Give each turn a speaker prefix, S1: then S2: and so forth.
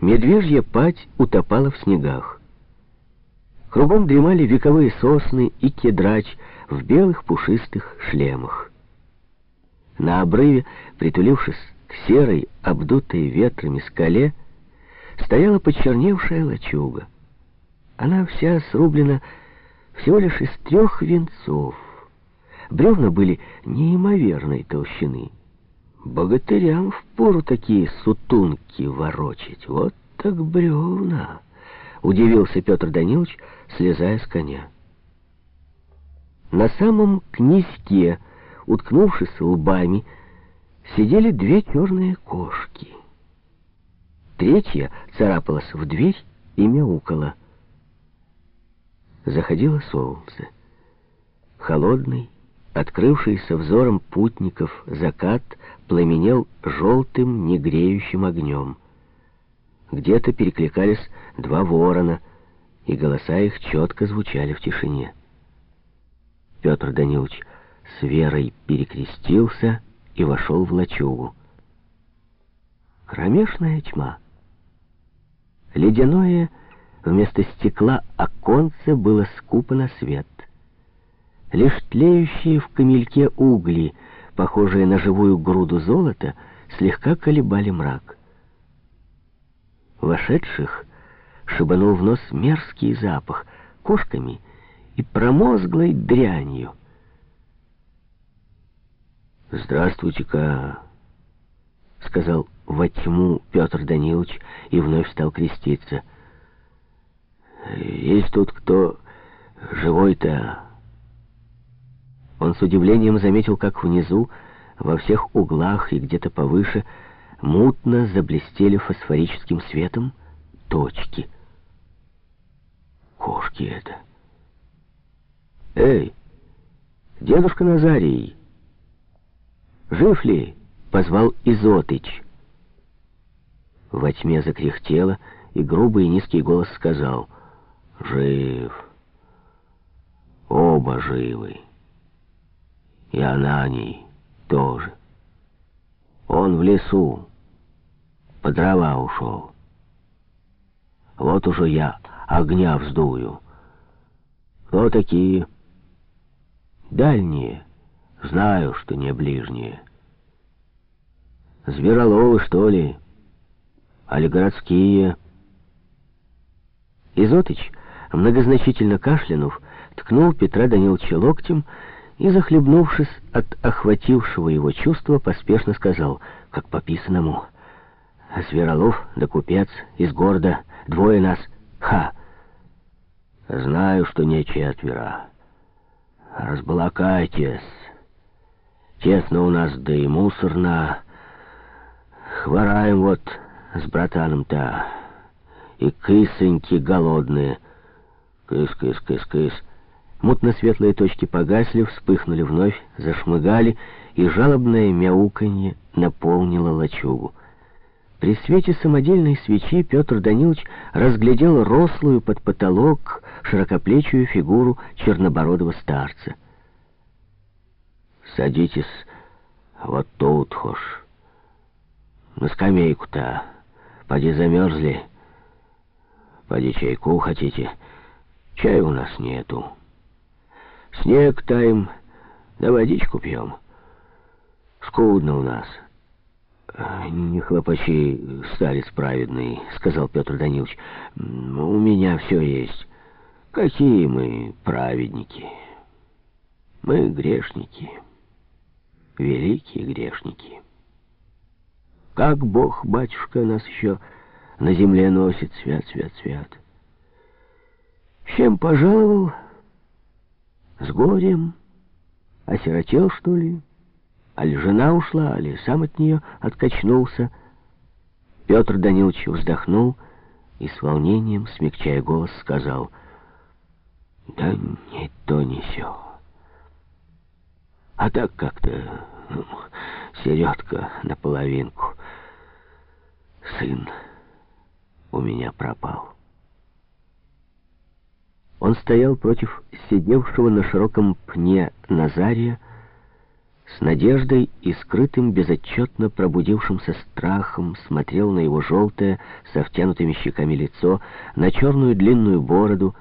S1: Медвежья пать утопала в снегах. Кругом дремали вековые сосны и кедрач в белых пушистых шлемах. На обрыве, притулившись к серой, обдутой ветрами скале, стояла почерневшая лачуга. Она вся срублена всего лишь из трех венцов. Бревна были неимоверной толщины. Богатырям впору такие сутунки ворочать. Вот так бревна, удивился Петр Данилович, слезая с коня. На самом князьке, уткнувшись лбами, сидели две черные кошки. Третья царапалась в дверь и мяукала. Заходило солнце. Холодный, открывшийся взором путников закат пламенел желтым, негреющим огнем. Где-то перекликались два ворона, и голоса их четко звучали в тишине. Петр Данилович с верой перекрестился и вошел в лачугу. Кромешная тьма. Ледяное вместо стекла оконце было скупо на свет. Лишь тлеющие в камельке угли, похожие на живую груду золота, слегка колебали мрак. Вошедших шибанул в нос мерзкий запах кошками и промозглой дрянью.
S2: «Здравствуйте-ка», — сказал во тьму Петр Данилович и вновь стал креститься. «Есть тут кто живой-то?» Он с удивлением заметил, как внизу, во всех углах и где-то повыше, мутно заблестели фосфорическим светом точки. Кошки это. «Эй, дедушка Назарий, жив ли?» — позвал Изотыч. Во тьме закряхтело, и грубый и низкий голос сказал «Жив, оба живы». И Ананий тоже. Он в лесу, по дрова ушел. Вот уже я огня вздую. Кто такие? Дальние. Знаю, что не ближние. Звероловы, что ли? Али городские?
S1: Изотыч, многозначительно кашлянув, ткнул Петра Даниловича локтем и, захлебнувшись от охватившего его чувства, поспешно сказал, как по писанному, «Зверолов да купец из города, двое нас, ха!»
S2: «Знаю, что не четверо. Разбалакайтесь. Тесно у нас, да и мусорно. Хвораем вот с братаном-то. И кысоньки голодные. Кыс-кыс-кыс-кыс».
S1: Мутно-светлые точки погасли, вспыхнули вновь, зашмыгали, и жалобное мяуканье наполнило лачугу. При свете самодельной свечи Петр Данилович разглядел рослую под потолок широкоплечую фигуру чернобородого старца.
S2: «Садитесь вот тут, хош. На скамейку-то. Поди замерзли. Поди чайку хотите. Чая у нас нету». Снег таем, да водичку пьем. Скудно у нас.
S1: «Не хлопачи, старец праведный», — сказал Петр Данилович. «У меня все есть. Какие мы праведники? Мы грешники, великие грешники. Как Бог, батюшка, нас еще на земле носит, свят, свят, свят. Чем пожаловал?» С горем? Осиротел, что ли? Али жена ушла, али сам от нее откачнулся? Петр Данилович вздохнул и с волнением, смягчая голос, сказал, «Да не то, не сё. А так как-то ну, середка наполовинку. Сын у меня пропал». Он стоял против сидевшего на широком пне Назария,
S2: с надеждой и скрытым безотчетно пробудившимся страхом смотрел на его желтое, со втянутыми щеками лицо, на черную длинную бороду,